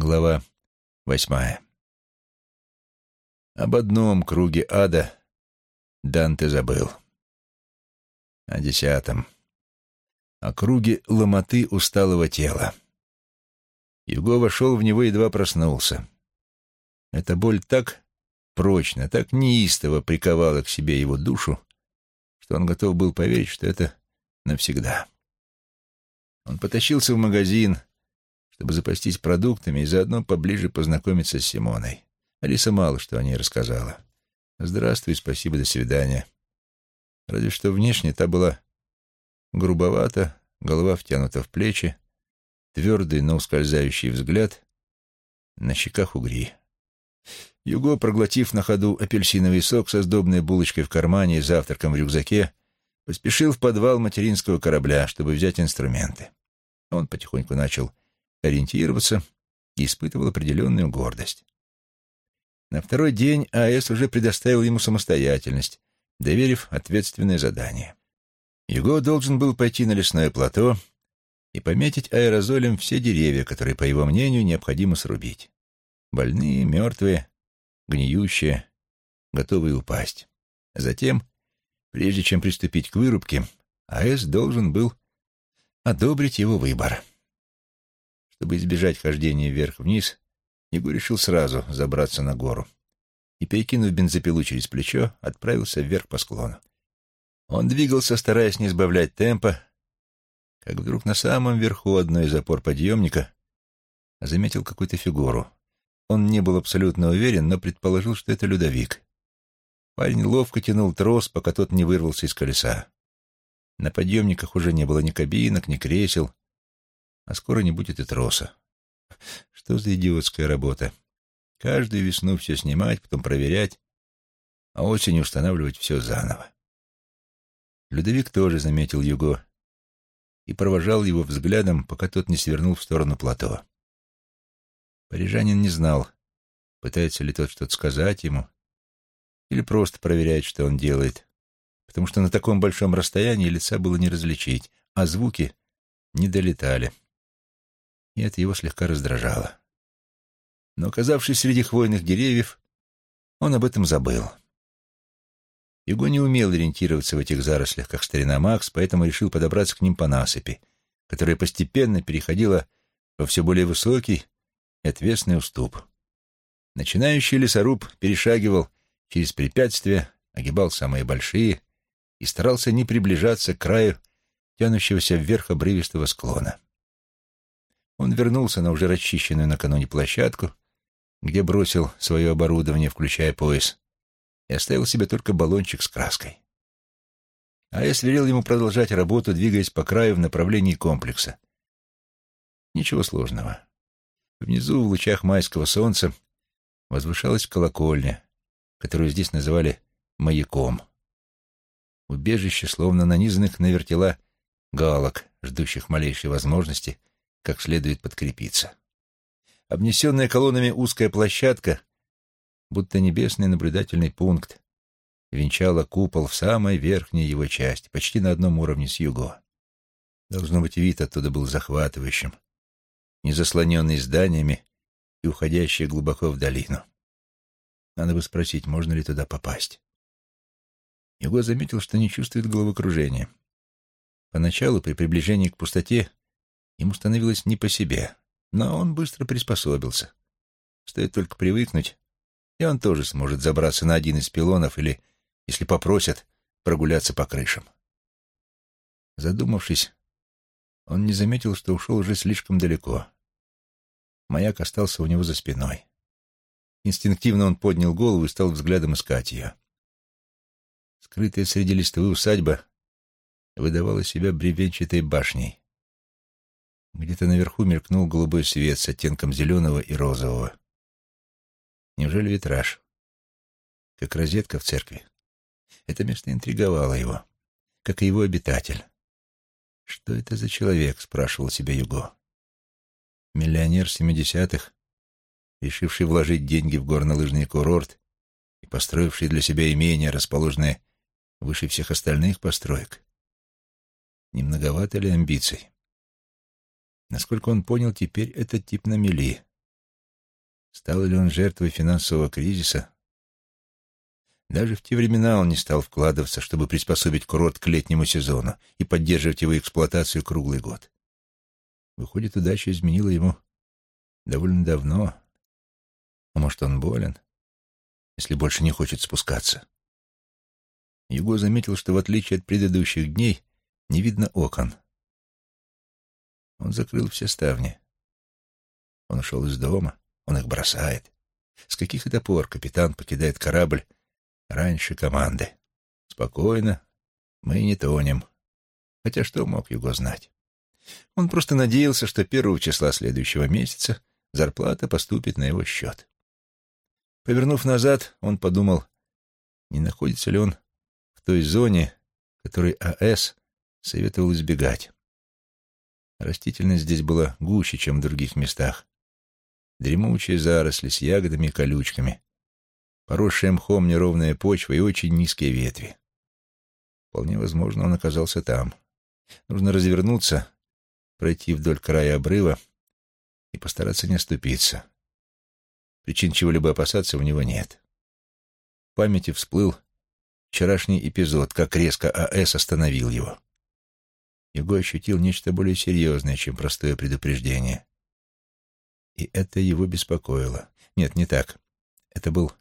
Глава восьмая. Об одном круге ада Данте забыл. О десятом. О круге ломоты усталого тела. Юго вошел в него, едва проснулся. Эта боль так прочно, так неистово приковала к себе его душу, что он готов был поверить, что это навсегда. Он потащился в магазин, чтобы запастись продуктами и заодно поближе познакомиться с Симоной. Алиса мало что о ней рассказала. «Здравствуй, спасибо, до свидания». Разве что внешне та была грубовата, голова втянута в плечи, твердый, но ускользающий взгляд, на щеках угри. Юго, проглотив на ходу апельсиновый сок со сдобной булочкой в кармане и завтраком в рюкзаке, поспешил в подвал материнского корабля, чтобы взять инструменты. Он потихоньку начал ориентироваться и испытывал определенную гордость. На второй день АЭС уже предоставил ему самостоятельность, доверив ответственное задание. Юго должен был пойти на лесное плато и пометить аэрозолем все деревья, которые, по его мнению, необходимо срубить. Больные, мертвые, гниющие, готовые упасть. Затем, прежде чем приступить к вырубке, АЭС должен был одобрить его выбор. Чтобы избежать хождения вверх-вниз, Егор решил сразу забраться на гору и, перекинув бензопилу через плечо, отправился вверх по склону. Он двигался, стараясь не сбавлять темпа, как вдруг на самом верху одной из опор подъемника заметил какую-то фигуру. Он не был абсолютно уверен, но предположил, что это Людовик. Парень ловко тянул трос, пока тот не вырвался из колеса. На подъемниках уже не было ни кабинок, ни кресел, а скоро не будет и троса. Что за идиотская работа? Каждую весну все снимать, потом проверять, а осенью устанавливать все заново. Людовик тоже заметил Юго и провожал его взглядом, пока тот не свернул в сторону плато. Парижанин не знал, пытается ли тот что-то сказать ему или просто проверяет, что он делает, потому что на таком большом расстоянии лица было не различить, а звуки не долетали и это его слегка раздражало. Но, оказавшись среди хвойных деревьев, он об этом забыл. Его не умел ориентироваться в этих зарослях, как старина Макс, поэтому решил подобраться к ним по насыпи, которая постепенно переходила во все более высокий и отвесный уступ. Начинающий лесоруб перешагивал через препятствия, огибал самые большие и старался не приближаться к краю тянущегося вверх обрывистого склона. Он вернулся на уже расчищенную накануне площадку, где бросил свое оборудование, включая пояс, и оставил себе только баллончик с краской. А я сверил ему продолжать работу, двигаясь по краю в направлении комплекса. Ничего сложного. Внизу, в лучах майского солнца, возвышалась колокольня, которую здесь называли маяком. Убежище, словно нанизанных на вертела галок, ждущих малейшей возможности как следует подкрепиться. Обнесенная колоннами узкая площадка, будто небесный наблюдательный пункт, венчала купол в самой верхней его части, почти на одном уровне с юго. Должно быть, вид оттуда был захватывающим, не заслоненный зданиями и уходящий глубоко в долину. Надо бы спросить, можно ли туда попасть. Его заметил, что не чувствует головокружения. Поначалу, при приближении к пустоте, Ему становилось не по себе, но он быстро приспособился. Стоит только привыкнуть, и он тоже сможет забраться на один из пилонов или, если попросят, прогуляться по крышам. Задумавшись, он не заметил, что ушел уже слишком далеко. Маяк остался у него за спиной. Инстинктивно он поднял голову и стал взглядом искать ее. Скрытая среди листвы усадьба выдавала себя бревенчатой башней. Где-то наверху мелькнул голубой свет с оттенком зеленого и розового. Неужели витраж? Как розетка в церкви. Это место интриговало его, как и его обитатель. «Что это за человек?» — спрашивал себя Юго. Миллионер семидесятых, решивший вложить деньги в горнолыжный курорт и построивший для себя имение, расположенное выше всех остальных построек. Не многовато ли амбиций? Насколько он понял, теперь этот тип на мели. Стал ли он жертвой финансового кризиса? Даже в те времена он не стал вкладываться, чтобы приспособить курорт к летнему сезону и поддерживать его эксплуатацию круглый год. Выходит, удача изменила ему довольно давно. А может, он болен, если больше не хочет спускаться. Юго заметил, что в отличие от предыдущих дней не видно окон. Он закрыл все ставни. Он ушел из дома, он их бросает. С каких это пор капитан покидает корабль раньше команды? Спокойно, мы не тонем. Хотя что мог его знать? Он просто надеялся, что первого числа следующего месяца зарплата поступит на его счет. Повернув назад, он подумал, не находится ли он в той зоне, которой АЭС советовал избегать. Растительность здесь была гуще, чем в других местах. Дремучие заросли с ягодами и колючками, поросшая мхом неровная почва и очень низкие ветви. Вполне возможно, он оказался там. Нужно развернуться, пройти вдоль края обрыва и постараться не оступиться. Причин чего-либо опасаться у него нет. В памяти всплыл вчерашний эпизод, как резко АЭС остановил его. Его ощутил нечто более серьезное, чем простое предупреждение. И это его беспокоило. Нет, не так. Это был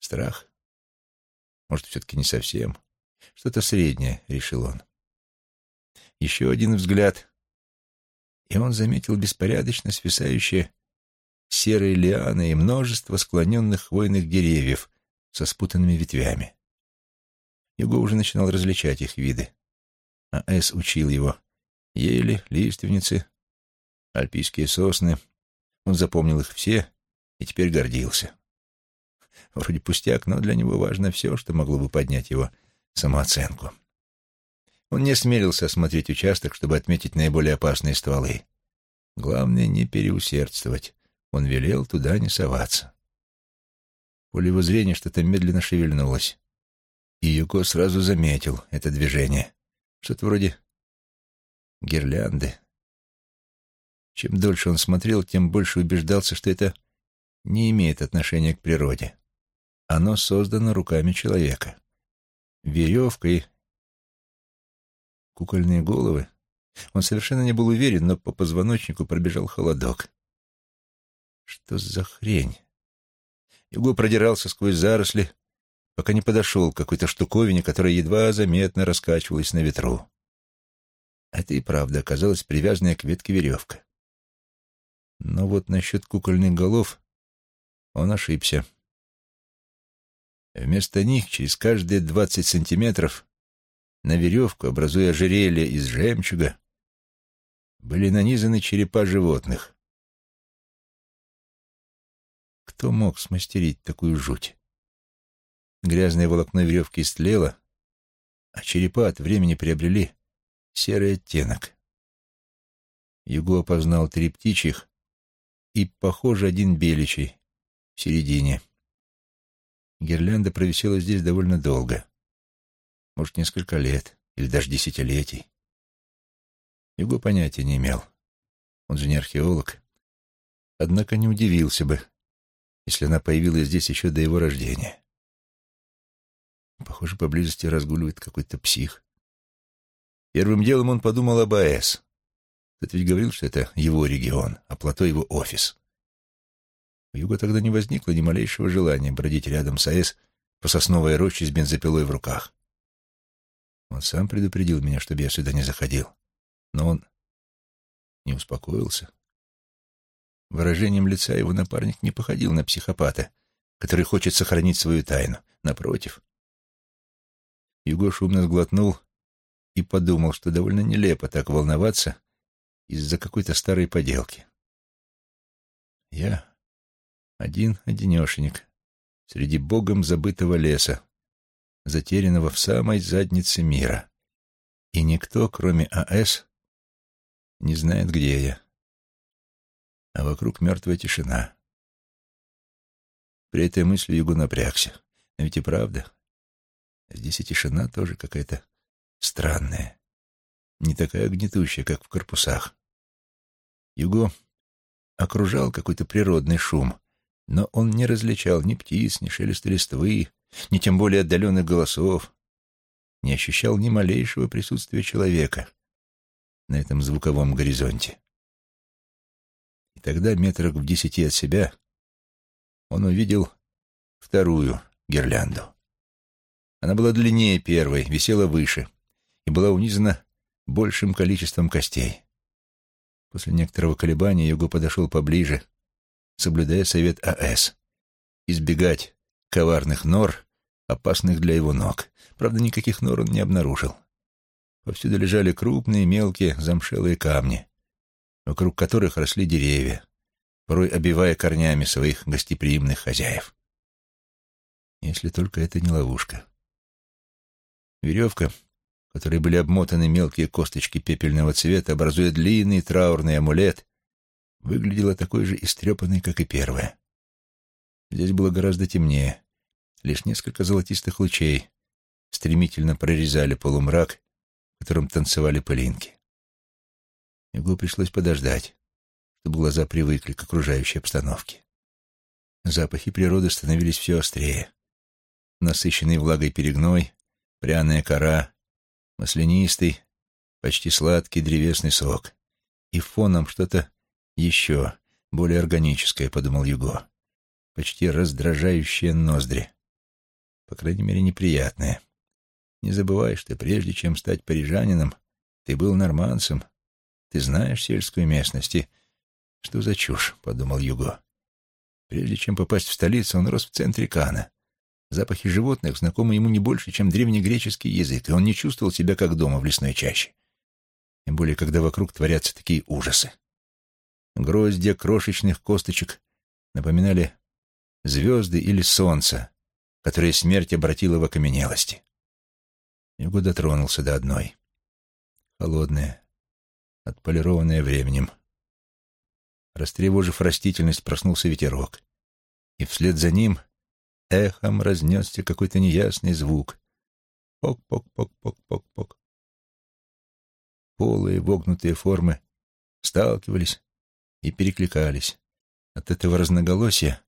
страх. Может, все-таки не совсем. Что-то среднее, решил он. Еще один взгляд, и он заметил беспорядочно свисающие серые лианы и множество склоненных хвойных деревьев со спутанными ветвями. Его уже начинал различать их виды а С учил его. Ели, лиственницы, альпийские сосны. Он запомнил их все и теперь гордился. Вроде пустяк, но для него важно все, что могло бы поднять его самооценку. Он не осмелился осмотреть участок, чтобы отметить наиболее опасные стволы. Главное — не переусердствовать. Он велел туда не соваться. Поле его зрения что-то медленно шевельнулось. И Юко сразу заметил это движение. Что-то вроде гирлянды. Чем дольше он смотрел, тем больше убеждался, что это не имеет отношения к природе. Оно создано руками человека. Веревка и кукольные головы. Он совершенно не был уверен, но по позвоночнику пробежал холодок. Что за хрень? Юго продирался сквозь заросли, пока не подошел к какой-то штуковине, которая едва заметно раскачивалась на ветру. Это и правда оказалась привязанная к ветке веревка. Но вот насчет кукольных голов он ошибся. Вместо них через каждые двадцать сантиметров на веревку, образуя ожерелье из жемчуга, были нанизаны черепа животных. Кто мог смастерить такую жуть? Грязное волокно веревки истлело, а черепа от времени приобрели серый оттенок. Юго опознал три птичьих и, похоже, один беличий в середине. Гирлянда провисела здесь довольно долго. Может, несколько лет или даже десятилетий. Юго понятия не имел. Он же не археолог. Однако не удивился бы, если она появилась здесь еще до его рождения. Похоже, поблизости разгуливает какой-то псих. Первым делом он подумал об АЭС. Тот ведь говорил, что это его регион, а плато его офис. У Юга тогда не возникло ни малейшего желания бродить рядом с АЭС по сосновой роще с бензопилой в руках. Он сам предупредил меня, чтобы я сюда не заходил. Но он не успокоился. Выражением лица его напарник не походил на психопата, который хочет сохранить свою тайну. Напротив, Юго шумно сглотнул и подумал, что довольно нелепо так волноваться из-за какой-то старой поделки. Я один-одинешенек среди богом забытого леса, затерянного в самой заднице мира. И никто, кроме А.С., не знает, где я. А вокруг мертвая тишина. При этой мысли Югу напрягся. Ведь и правда, Здесь и тишина тоже какая-то странная, не такая гнетущая, как в корпусах. Юго окружал какой-то природный шум, но он не различал ни птиц, ни шелеста листвы, ни тем более отдаленных голосов, не ощущал ни малейшего присутствия человека на этом звуковом горизонте. И тогда, метрах в десяти от себя, он увидел вторую гирлянду. Она была длиннее первой, висела выше и была унизана большим количеством костей. После некоторого колебания Юго подошел поближе, соблюдая совет А.С. Избегать коварных нор, опасных для его ног. Правда, никаких нор он не обнаружил. Повсюду лежали крупные, мелкие, замшелые камни, вокруг которых росли деревья, порой обивая корнями своих гостеприимных хозяев. Если только это не ловушка. Веревка, которой были обмотаны мелкие косточки пепельного цвета, образуя длинный траурный амулет, выглядела такой же истрепанной, как и первая. Здесь было гораздо темнее. Лишь несколько золотистых лучей стремительно прорезали полумрак, в котором танцевали пылинки. Его пришлось подождать, чтобы глаза привыкли к окружающей обстановке. Запахи природы становились все острее. Насыщенный влагой перегной, пряная кора, маслянистый, почти сладкий древесный сок. И фоном что-то еще, более органическое, подумал Юго. Почти раздражающее ноздри. По крайней мере, неприятное. Не забывай, что прежде чем стать парижанином, ты был норманцем. Ты знаешь сельскую местность и... Что за чушь, — подумал Юго. Прежде чем попасть в столицу, он рос в центре Кана. Запахи животных знакомы ему не больше, чем древнегреческий язык, и он не чувствовал себя как дома в лесной чаще. Тем более, когда вокруг творятся такие ужасы. Гроздья крошечных косточек напоминали звезды или солнце, которое смерть обратила в окаменелости. Его дотронулся до одной. Холодная, отполированная временем. Растревожив растительность, проснулся ветерок. И вслед за ним эхом разнесся какой-то неясный звук. Пок-пок-пок-пок-пок-пок. Полые вогнутые формы сталкивались и перекликались. От этого разноголосия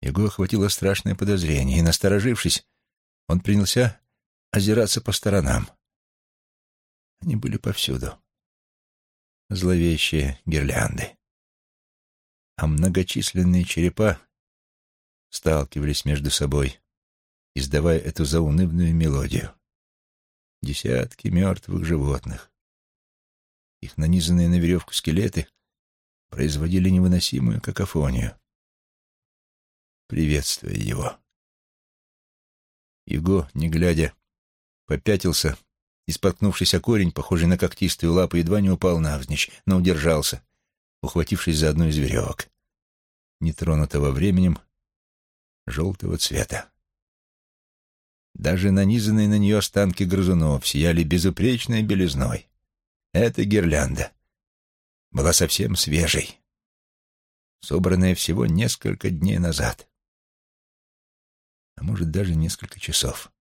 его охватило страшное подозрение, и, насторожившись, он принялся озираться по сторонам. Они были повсюду. Зловещие гирлянды. А многочисленные черепа сталкивались между собой, издавая эту заунывную мелодию. Десятки мертвых животных. Их нанизанные на веревку скелеты производили невыносимую какофонию. Приветствуя его. Его, не глядя, попятился и, споткнувшись о корень, похожий на когтистую лапу, едва не упал навзничь, но удержался, ухватившись за одну из веревок. Нетронутого временем, желтого цвета. Даже нанизанные на нее останки грызунов сияли безупречной белизной. Эта гирлянда была совсем свежей, собранная всего несколько дней назад, а может, даже несколько часов.